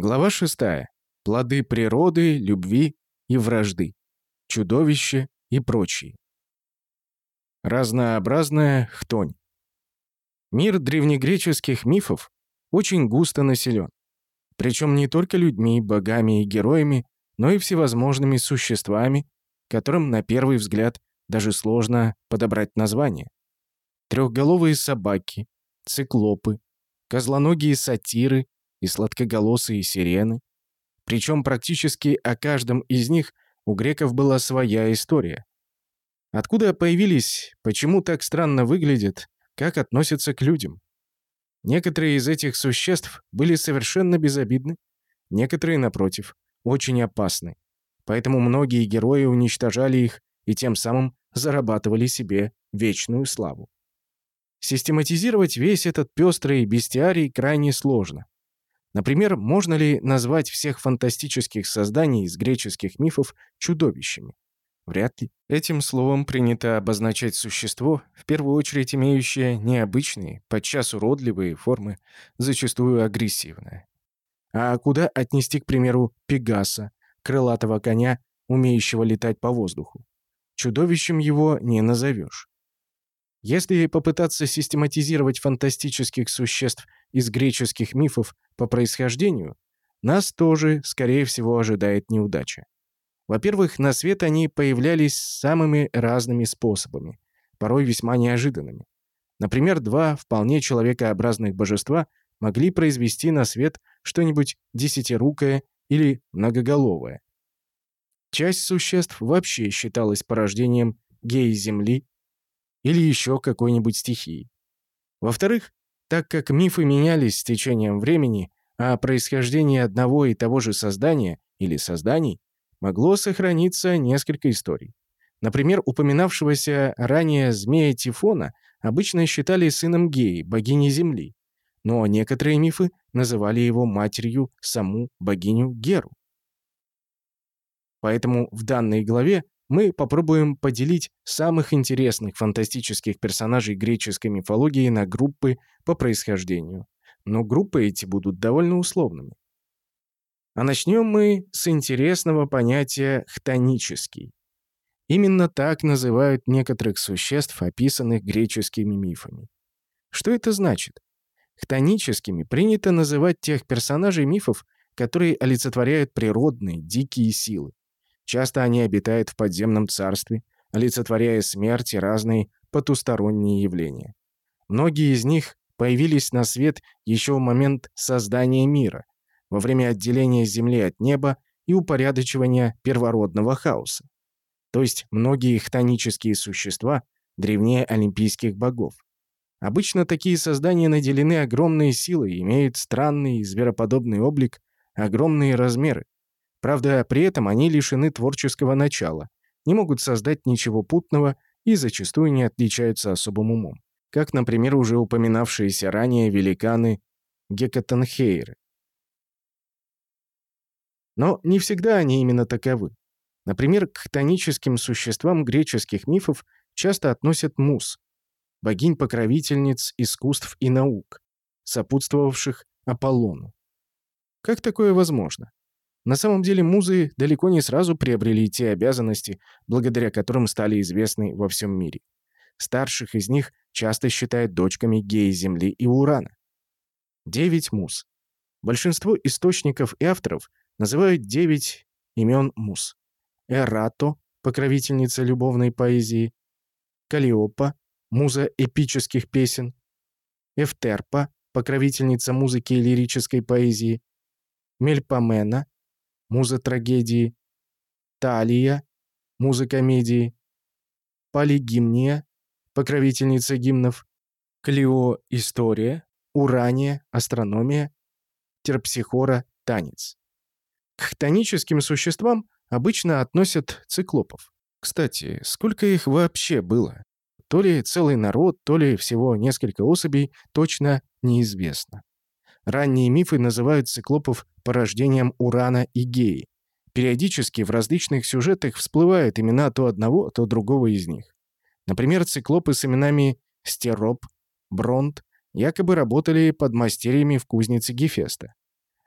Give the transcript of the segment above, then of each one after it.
Глава 6. Плоды природы, любви и вражды. Чудовище и прочие. Разнообразная хтонь. Мир древнегреческих мифов очень густо населен. Причем не только людьми, богами и героями, но и всевозможными существами, которым на первый взгляд даже сложно подобрать название. Трехголовые собаки, циклопы, козлоногие сатиры и сладкоголосые сирены. Причем практически о каждом из них у греков была своя история. Откуда появились, почему так странно выглядят, как относятся к людям. Некоторые из этих существ были совершенно безобидны, некоторые, напротив, очень опасны. Поэтому многие герои уничтожали их и тем самым зарабатывали себе вечную славу. Систематизировать весь этот пестрый бестиарий крайне сложно. Например, можно ли назвать всех фантастических созданий из греческих мифов чудовищами? Вряд ли. Этим словом принято обозначать существо, в первую очередь имеющее необычные, подчас уродливые формы, зачастую агрессивное. А куда отнести, к примеру, Пегаса, крылатого коня, умеющего летать по воздуху? Чудовищем его не назовешь. Если попытаться систематизировать фантастических существ из греческих мифов по происхождению, нас тоже, скорее всего, ожидает неудача. Во-первых, на свет они появлялись самыми разными способами, порой весьма неожиданными. Например, два вполне человекообразных божества могли произвести на свет что-нибудь десятирукое или многоголовое. Часть существ вообще считалась порождением геи-земли или еще какой-нибудь стихии. Во-вторых, так как мифы менялись с течением времени, а происхождение одного и того же создания или созданий могло сохраниться несколько историй. Например, упоминавшегося ранее змея Тифона обычно считали сыном Геи, богини Земли, но некоторые мифы называли его матерью саму богиню Геру. Поэтому в данной главе мы попробуем поделить самых интересных фантастических персонажей греческой мифологии на группы по происхождению. Но группы эти будут довольно условными. А начнем мы с интересного понятия «хтонический». Именно так называют некоторых существ, описанных греческими мифами. Что это значит? Хтоническими принято называть тех персонажей мифов, которые олицетворяют природные, дикие силы. Часто они обитают в подземном царстве, олицетворяя смерть и разные потусторонние явления. Многие из них появились на свет еще в момент создания мира, во время отделения Земли от неба и упорядочивания первородного хаоса. То есть многие хтонические существа древнее олимпийских богов. Обычно такие создания наделены огромной силой, имеют странный звероподобный облик, огромные размеры, Правда, при этом они лишены творческого начала, не могут создать ничего путного и зачастую не отличаются особым умом. Как, например, уже упоминавшиеся ранее великаны Гекатонхейры. Но не всегда они именно таковы. Например, к хтоническим существам греческих мифов часто относят мус, богинь-покровительниц искусств и наук, сопутствовавших Аполлону. Как такое возможно? На самом деле музы далеко не сразу приобрели те обязанности, благодаря которым стали известны во всем мире. Старших из них часто считают дочками геи Земли и Урана. Девять муз. Большинство источников и авторов называют девять имен муз. Эрато, покровительница любовной поэзии, Калиопа, муза эпических песен, Эфтерпа, покровительница музыки и лирической поэзии, Мельпомена, муза трагедии, Талия, муза комедии, Полигимния, покровительница гимнов, Клио – история, Урания – астрономия, Терпсихора – танец. К хтоническим существам обычно относят циклопов. Кстати, сколько их вообще было? То ли целый народ, то ли всего несколько особей, точно неизвестно. Ранние мифы называют циклопов порождением Урана и Геи. Периодически в различных сюжетах всплывают имена то одного, то другого из них. Например, циклопы с именами Стероп, Бронт якобы работали под мастерьями в кузнице Гефеста.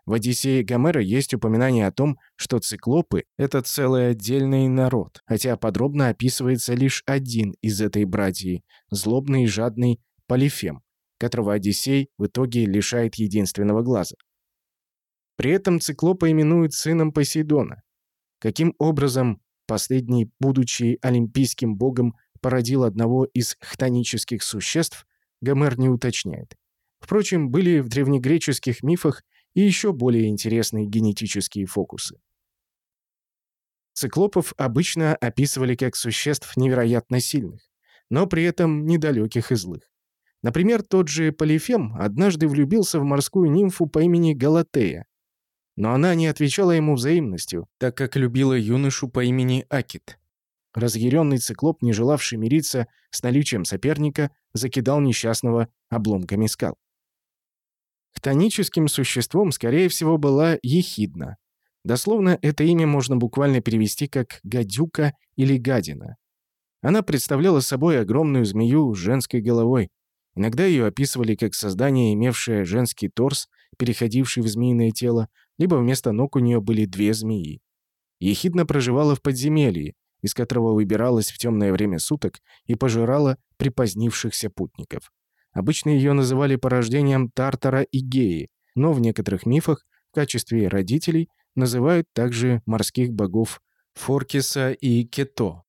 В «Одиссее» Гомера есть упоминание о том, что циклопы — это целый отдельный народ, хотя подробно описывается лишь один из этой братьи — злобный и жадный Полифем, которого Одиссей в итоге лишает единственного глаза. При этом циклопа именуют сыном Посейдона. Каким образом последний, будучи олимпийским богом, породил одного из хтонических существ, Гомер не уточняет. Впрочем, были в древнегреческих мифах и еще более интересные генетические фокусы. Циклопов обычно описывали как существ невероятно сильных, но при этом недалеких и злых. Например, тот же Полифем однажды влюбился в морскую нимфу по имени Галатея, но она не отвечала ему взаимностью, так как любила юношу по имени Акит. Разъяренный циклоп, не желавший мириться с наличием соперника, закидал несчастного обломками скал. Хтоническим существом, скорее всего, была Ехидна. Дословно это имя можно буквально перевести как «гадюка» или «гадина». Она представляла собой огромную змею с женской головой. Иногда ее описывали как создание, имевшее женский торс, переходивший в змеиное тело, либо вместо ног у нее были две змеи. Ехидна проживала в подземелье, из которого выбиралась в темное время суток и пожирала припозднившихся путников. Обычно ее называли порождением Тартара и Геи, но в некоторых мифах в качестве родителей называют также морских богов Форкиса и Кето.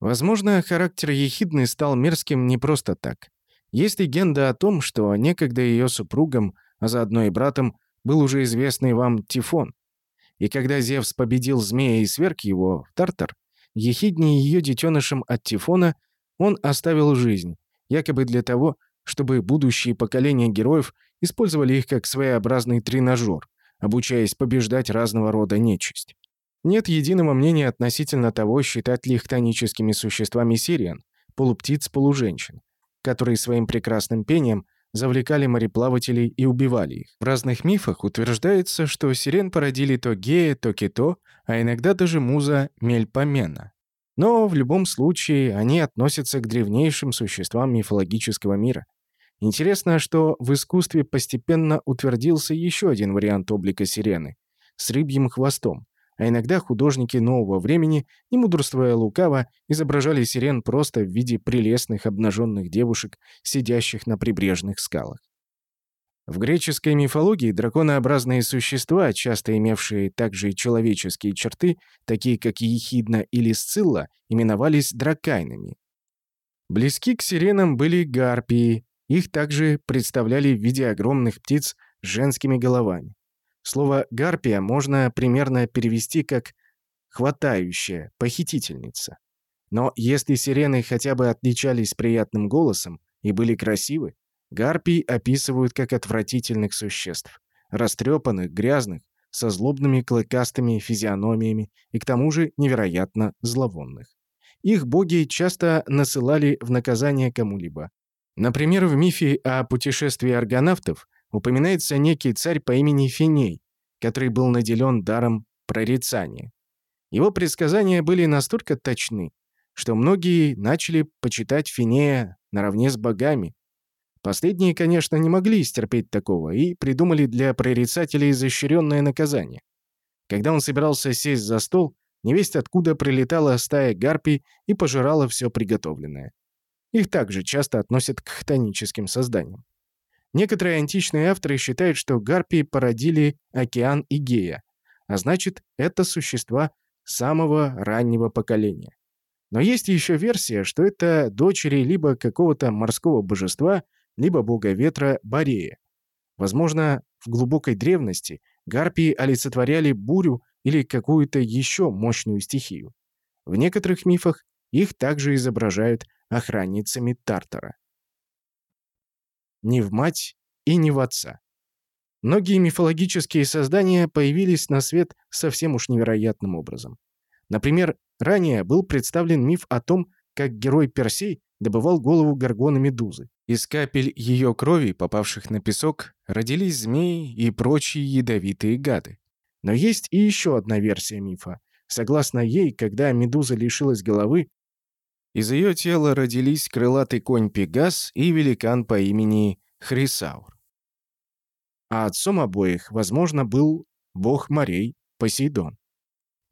Возможно, характер Ехидны стал мерзким не просто так. Есть легенда о том, что некогда ее супругом, а заодно и братом, был уже известный вам Тифон. И когда Зевс победил змея и сверг его в Тартар, Ехидне и ее детенышем от Тифона он оставил жизнь, якобы для того, чтобы будущие поколения героев использовали их как своеобразный тренажер, обучаясь побеждать разного рода нечисть. Нет единого мнения относительно того, считать ли их тоническими существами сириан, полуптиц-полуженщин, которые своим прекрасным пением завлекали мореплавателей и убивали их. В разных мифах утверждается, что сирен породили то Гея, то Кито, а иногда даже муза Мельпомена. Но в любом случае они относятся к древнейшим существам мифологического мира. Интересно, что в искусстве постепенно утвердился еще один вариант облика сирены – с рыбьим хвостом, а иногда художники нового времени, не мудрствуя лукаво, изображали сирен просто в виде прелестных обнаженных девушек, сидящих на прибрежных скалах. В греческой мифологии драконообразные существа, часто имевшие также и человеческие черты, такие как Ехидна или Сцилла, именовались дракайнами. Близки к сиренам были гарпии, их также представляли в виде огромных птиц с женскими головами. Слово «гарпия» можно примерно перевести как «хватающая», «похитительница». Но если сирены хотя бы отличались приятным голосом и были красивы, гарпий описывают как отвратительных существ, растрепанных, грязных, со злобными клыкастыми физиономиями и к тому же невероятно зловонных. Их боги часто насылали в наказание кому-либо. Например, в мифе о путешествии аргонавтов упоминается некий царь по имени Финей, который был наделен даром прорицания. Его предсказания были настолько точны, что многие начали почитать Финея наравне с богами. Последние, конечно, не могли стерпеть такого и придумали для прорицателей изощренное наказание. Когда он собирался сесть за стол, невесть откуда прилетала стая гарпий и пожирала все приготовленное. Их также часто относят к хтоническим созданиям. Некоторые античные авторы считают, что гарпии породили океан Игея, а значит, это существа самого раннего поколения. Но есть еще версия, что это дочери либо какого-то морского божества, либо бога ветра Борея. Возможно, в глубокой древности гарпии олицетворяли бурю или какую-то еще мощную стихию. В некоторых мифах их также изображают охранницами Тартара ни в мать и ни в отца. Многие мифологические создания появились на свет совсем уж невероятным образом. Например, ранее был представлен миф о том, как герой Персей добывал голову горгоны Медузы. Из капель ее крови, попавших на песок, родились змеи и прочие ядовитые гады. Но есть и еще одна версия мифа. Согласно ей, когда Медуза лишилась головы, из ее тела родились крылатый конь Пегас и великан по имени Хрисаур. а отцом обоих, возможно, был бог морей Посейдон.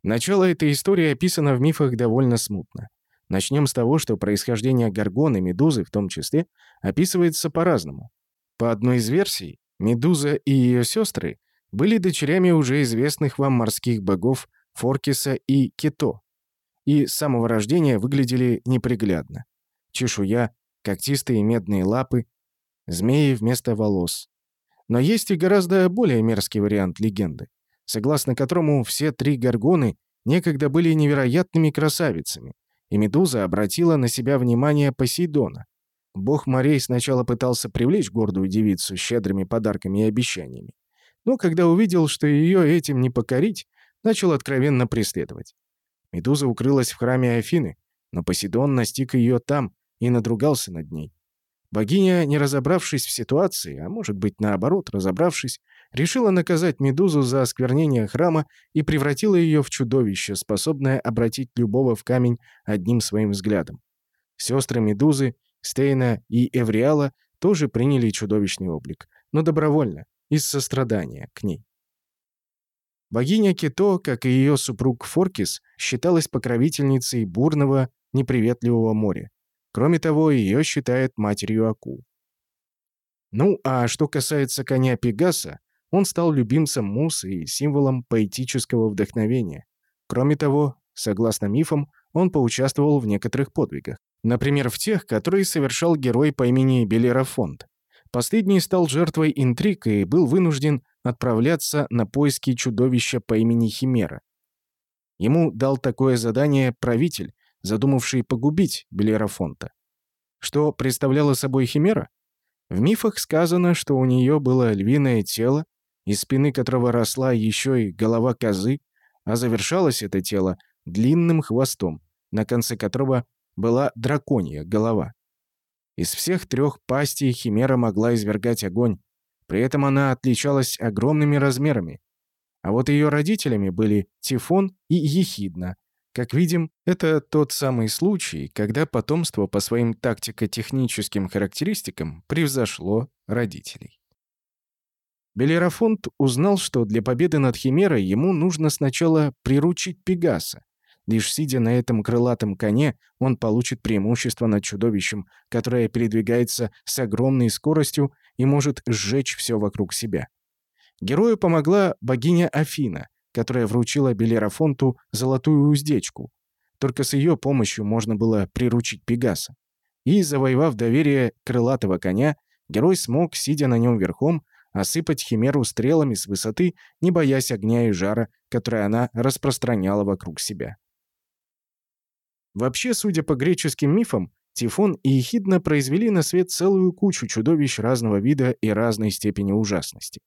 Начало этой истории описано в мифах довольно смутно. Начнем с того, что происхождение Горгоны, Медузы в том числе, описывается по-разному. По одной из версий, Медуза и ее сестры были дочерями уже известных вам морских богов Форкиса и Кито, и с самого рождения выглядели неприглядно. Чешуя, когтистые медные лапы, змеи вместо волос. Но есть и гораздо более мерзкий вариант легенды, согласно которому все три горгоны некогда были невероятными красавицами, и Медуза обратила на себя внимание Посейдона. Бог морей сначала пытался привлечь гордую девицу щедрыми подарками и обещаниями, но когда увидел, что ее этим не покорить, начал откровенно преследовать. Медуза укрылась в храме Афины, но Посейдон настиг ее там и надругался над ней. Богиня, не разобравшись в ситуации, а может быть наоборот, разобравшись, решила наказать Медузу за осквернение храма и превратила ее в чудовище, способное обратить любого в камень одним своим взглядом. Сестры Медузы, Стейна и Эвриала тоже приняли чудовищный облик, но добровольно, из сострадания к ней. Богиня Кито, как и ее супруг Форкис, считалась покровительницей бурного, неприветливого моря. Кроме того, ее считают матерью акул. Ну, а что касается коня Пегаса, он стал любимцем Мусы и символом поэтического вдохновения. Кроме того, согласно мифам, он поучаствовал в некоторых подвигах. Например, в тех, которые совершал герой по имени Белерафонт. Последний стал жертвой интриг и был вынужден отправляться на поиски чудовища по имени Химера. Ему дал такое задание правитель, задумавший погубить Белерафонта. Что представляла собой Химера? В мифах сказано, что у нее было львиное тело, из спины которого росла еще и голова козы, а завершалось это тело длинным хвостом, на конце которого была драконья голова. Из всех трех пастей Химера могла извергать огонь, при этом она отличалась огромными размерами. А вот ее родителями были Тифон и Ехидна. Как видим, это тот самый случай, когда потомство по своим тактико-техническим характеристикам превзошло родителей. Белерафонт узнал, что для победы над Химерой ему нужно сначала приручить Пегаса, Лишь сидя на этом крылатом коне, он получит преимущество над чудовищем, которое передвигается с огромной скоростью и может сжечь все вокруг себя. Герою помогла богиня Афина, которая вручила Белерафонту золотую уздечку. Только с ее помощью можно было приручить Пегаса. И, завоевав доверие крылатого коня, герой смог, сидя на нем верхом, осыпать Химеру стрелами с высоты, не боясь огня и жара, которые она распространяла вокруг себя. Вообще, судя по греческим мифам, Тифон и Ехидна произвели на свет целую кучу чудовищ разного вида и разной степени ужасности.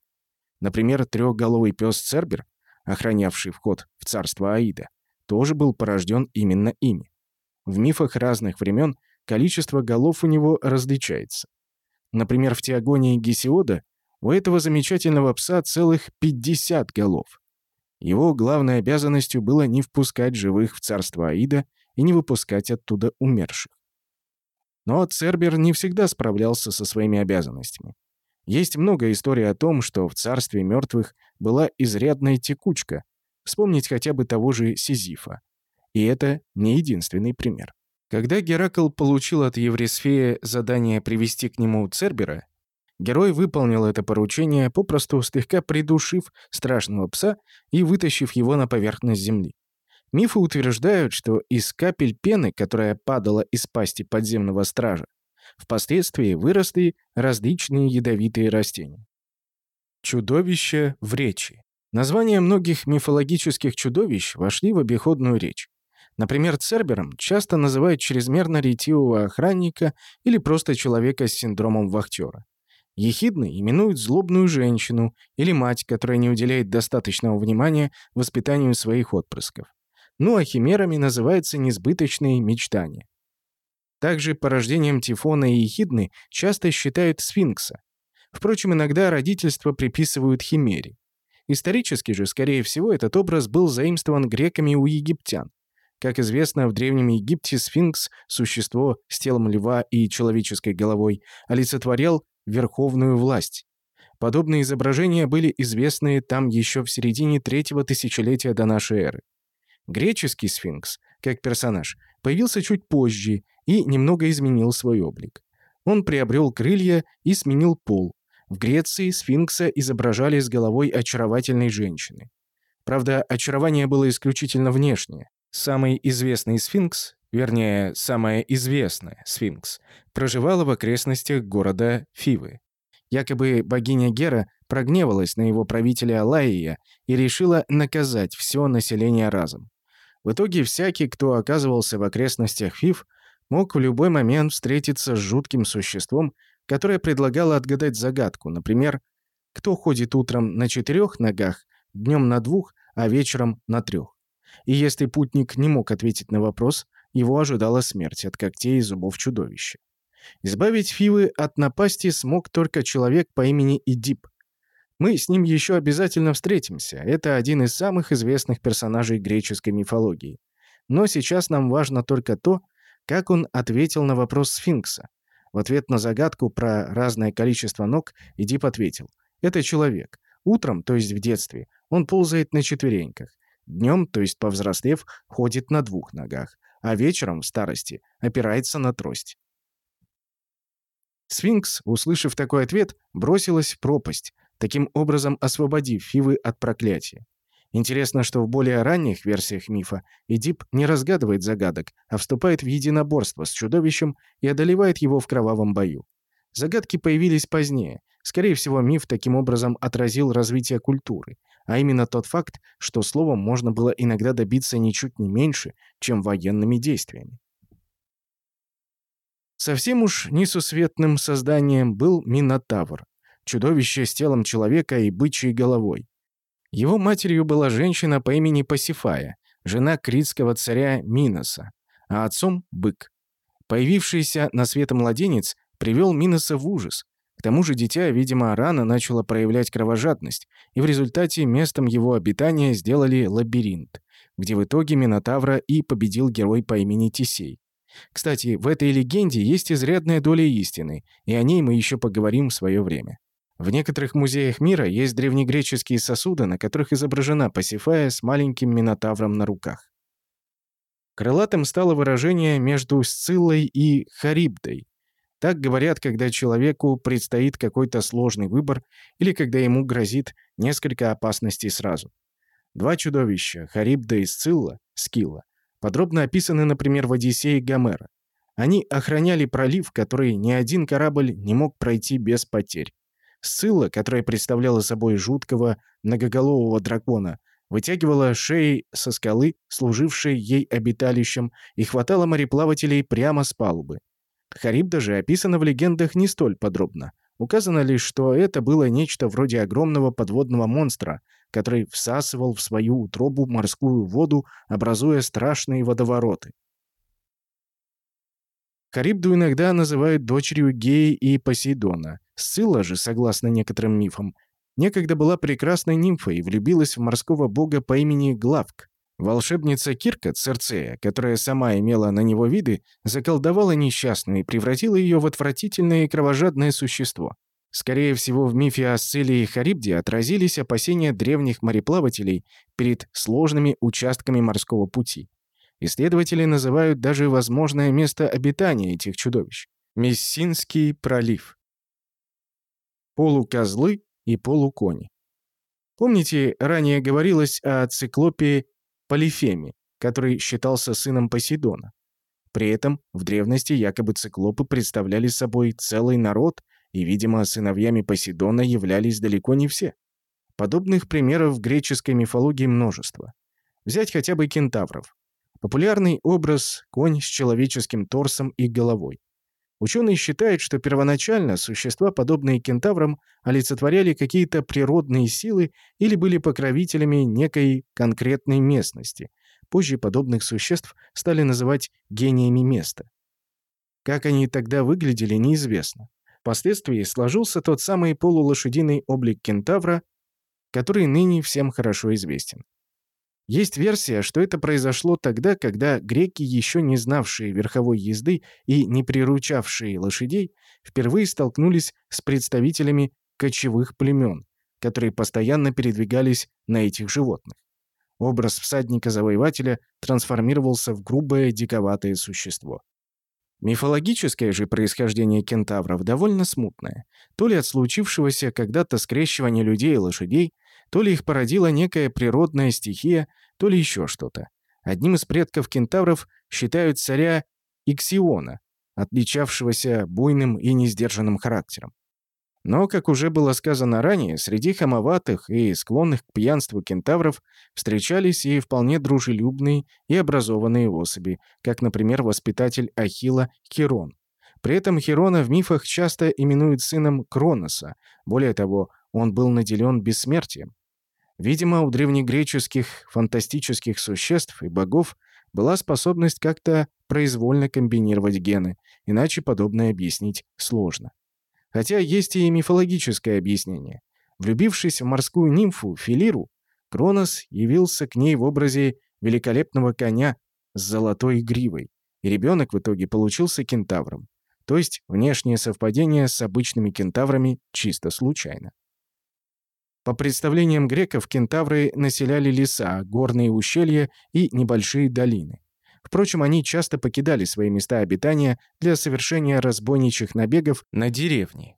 Например, трехголовый пес Цербер, охранявший вход в царство Аида, тоже был порожден именно ими. В мифах разных времен количество голов у него различается. Например, в Теогонии Гесиода у этого замечательного пса целых 50 голов. Его главной обязанностью было не впускать живых в царство Аида и не выпускать оттуда умерших. Но Цербер не всегда справлялся со своими обязанностями. Есть много историй о том, что в царстве мертвых была изрядная текучка, вспомнить хотя бы того же Сизифа. И это не единственный пример. Когда Геракл получил от Еврисфея задание привести к нему Цербера, герой выполнил это поручение, попросту слегка придушив страшного пса и вытащив его на поверхность земли. Мифы утверждают, что из капель пены, которая падала из пасти подземного стража, впоследствии выросли различные ядовитые растения. Чудовища в речи. Названия многих мифологических чудовищ вошли в обиходную речь. Например, Цербером часто называют чрезмерно ретивого охранника или просто человека с синдромом вахтера. Ехидной именуют злобную женщину или мать, которая не уделяет достаточного внимания воспитанию своих отпрысков. Ну а химерами называются несбыточные мечтания. Также порождением Тифона и Ехидны часто считают сфинкса. Впрочем, иногда родительство приписывают химере. Исторически же, скорее всего, этот образ был заимствован греками у египтян. Как известно, в Древнем Египте сфинкс, существо с телом льва и человеческой головой, олицетворял верховную власть. Подобные изображения были известны там еще в середине третьего тысячелетия до нашей эры. Греческий сфинкс, как персонаж, появился чуть позже и немного изменил свой облик. Он приобрел крылья и сменил пол. В Греции сфинкса изображали с головой очаровательной женщины. Правда, очарование было исключительно внешнее. Самый известный сфинкс, вернее, самая известная сфинкс, проживала в окрестностях города Фивы. Якобы богиня Гера прогневалась на его правителя Алаия и решила наказать все население разом. В итоге всякий, кто оказывался в окрестностях Фив, мог в любой момент встретиться с жутким существом, которое предлагало отгадать загадку, например, кто ходит утром на четырех ногах, днем на двух, а вечером на трех. И если путник не мог ответить на вопрос, его ожидала смерть от когтей и зубов чудовища. Избавить Фивы от напасти смог только человек по имени Идип. Мы с ним еще обязательно встретимся. Это один из самых известных персонажей греческой мифологии. Но сейчас нам важно только то, как он ответил на вопрос сфинкса. В ответ на загадку про разное количество ног Идип ответил. Это человек. Утром, то есть в детстве, он ползает на четвереньках. Днем, то есть повзрослев, ходит на двух ногах. А вечером, в старости, опирается на трость. Сфинкс, услышав такой ответ, бросилась в пропасть, таким образом освободив Фивы от проклятия. Интересно, что в более ранних версиях мифа Эдип не разгадывает загадок, а вступает в единоборство с чудовищем и одолевает его в кровавом бою. Загадки появились позднее. Скорее всего, миф таким образом отразил развитие культуры, а именно тот факт, что словом можно было иногда добиться ничуть не меньше, чем военными действиями. Совсем уж несусветным созданием был Минотавр, чудовище с телом человека и бычьей головой. Его матерью была женщина по имени Пасифая, жена критского царя Миноса, а отцом — бык. Появившийся на свет младенец привел Миноса в ужас. К тому же дитя, видимо, рано начало проявлять кровожадность, и в результате местом его обитания сделали лабиринт, где в итоге Минотавра и победил герой по имени Тисей. Кстати, в этой легенде есть изрядная доля истины, и о ней мы еще поговорим в свое время. В некоторых музеях мира есть древнегреческие сосуды, на которых изображена Пасифая с маленьким минотавром на руках. Крылатым стало выражение между Сциллой и Харибдой. Так говорят, когда человеку предстоит какой-то сложный выбор или когда ему грозит несколько опасностей сразу. Два чудовища, Харибда и Сцилла, Скилла, подробно описаны, например, в Одиссее Гомера. Они охраняли пролив, который ни один корабль не мог пройти без потерь. Сцилла, которая представляла собой жуткого многоголового дракона, вытягивала шеи со скалы, служившей ей обиталищем, и хватала мореплавателей прямо с палубы. Харибда же описана в легендах не столь подробно. Указано лишь, что это было нечто вроде огромного подводного монстра, который всасывал в свою утробу морскую воду, образуя страшные водовороты. Харибду иногда называют дочерью Геи и Посейдона. Сцилла же, согласно некоторым мифам, некогда была прекрасной нимфой и влюбилась в морского бога по имени Главк. Волшебница Кирка, Церцея, которая сама имела на него виды, заколдовала несчастную и превратила ее в отвратительное и кровожадное существо. Скорее всего, в мифе о Сциле и Харибде отразились опасения древних мореплавателей перед сложными участками морского пути. Исследователи называют даже возможное место обитания этих чудовищ – Мессинский пролив. Полукозлы и полукони. Помните, ранее говорилось о циклопе Полифеме, который считался сыном Посейдона? При этом в древности якобы циклопы представляли собой целый народ – и, видимо, сыновьями Посейдона являлись далеко не все. Подобных примеров в греческой мифологии множество. Взять хотя бы кентавров. Популярный образ – конь с человеческим торсом и головой. Ученые считают, что первоначально существа, подобные кентаврам, олицетворяли какие-то природные силы или были покровителями некой конкретной местности. Позже подобных существ стали называть гениями места. Как они тогда выглядели, неизвестно. Впоследствии сложился тот самый полулошадиный облик кентавра, который ныне всем хорошо известен. Есть версия, что это произошло тогда, когда греки, еще не знавшие верховой езды и не приручавшие лошадей, впервые столкнулись с представителями кочевых племен, которые постоянно передвигались на этих животных. Образ всадника-завоевателя трансформировался в грубое диковатое существо. Мифологическое же происхождение кентавров довольно смутное. То ли от случившегося когда-то скрещивания людей и лошадей, то ли их породила некая природная стихия, то ли еще что-то. Одним из предков кентавров считают царя Иксиона, отличавшегося буйным и несдержанным характером. Но, как уже было сказано ранее, среди хамоватых и склонных к пьянству кентавров встречались и вполне дружелюбные и образованные особи, как, например, воспитатель Ахила Хирон. При этом Хирона в мифах часто именуют сыном Кроноса. Более того, он был наделен бессмертием. Видимо, у древнегреческих фантастических существ и богов была способность как-то произвольно комбинировать гены, иначе подобное объяснить сложно. Хотя есть и мифологическое объяснение. Влюбившись в морскую нимфу Филиру, Кронос явился к ней в образе великолепного коня с золотой гривой, и ребенок в итоге получился кентавром. То есть внешнее совпадение с обычными кентаврами чисто случайно. По представлениям греков, кентавры населяли леса, горные ущелья и небольшие долины. Впрочем, они часто покидали свои места обитания для совершения разбойничьих набегов на деревни.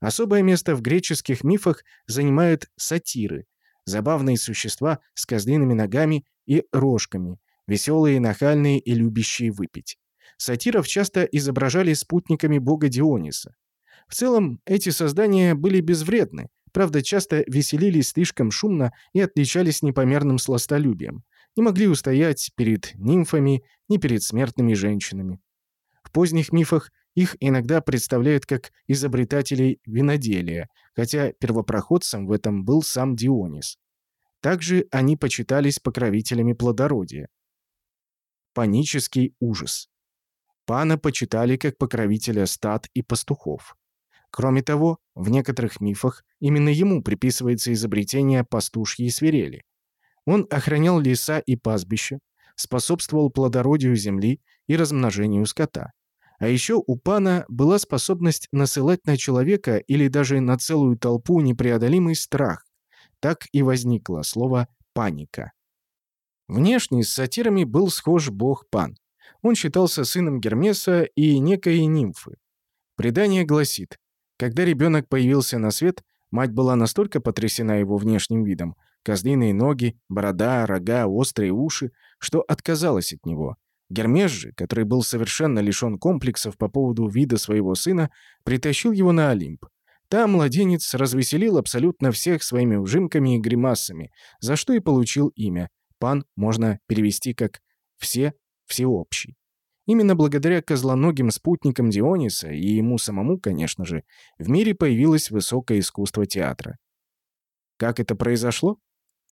Особое место в греческих мифах занимают сатиры, забавные существа с козлиными ногами и рожками, веселые, нахальные и любящие выпить. Сатиров часто изображали спутниками бога Диониса. В целом, эти создания были безвредны, правда, часто веселились слишком шумно и отличались непомерным сластолюбием не могли устоять перед нимфами ни перед смертными женщинами. В поздних мифах их иногда представляют как изобретателей виноделия, хотя первопроходцем в этом был сам Дионис. Также они почитались покровителями плодородия. Панический ужас. Пана почитали как покровителя стад и пастухов. Кроме того, в некоторых мифах именно ему приписывается изобретение пастушьей свирели. Он охранял леса и пастбища, способствовал плодородию земли и размножению скота. А еще у пана была способность насылать на человека или даже на целую толпу непреодолимый страх. Так и возникло слово «паника». Внешне с сатирами был схож бог Пан. Он считался сыном Гермеса и некой нимфы. Предание гласит, когда ребенок появился на свет, мать была настолько потрясена его внешним видом, козлиные ноги, борода, рога, острые уши, что отказалась от него. Гермес же, который был совершенно лишен комплексов по поводу вида своего сына, притащил его на Олимп. Там младенец развеселил абсолютно всех своими ужимками и гримасами, за что и получил имя. Пан можно перевести как «все», «всеобщий». Именно благодаря козлоногим спутникам Диониса и ему самому, конечно же, в мире появилось высокое искусство театра. Как это произошло?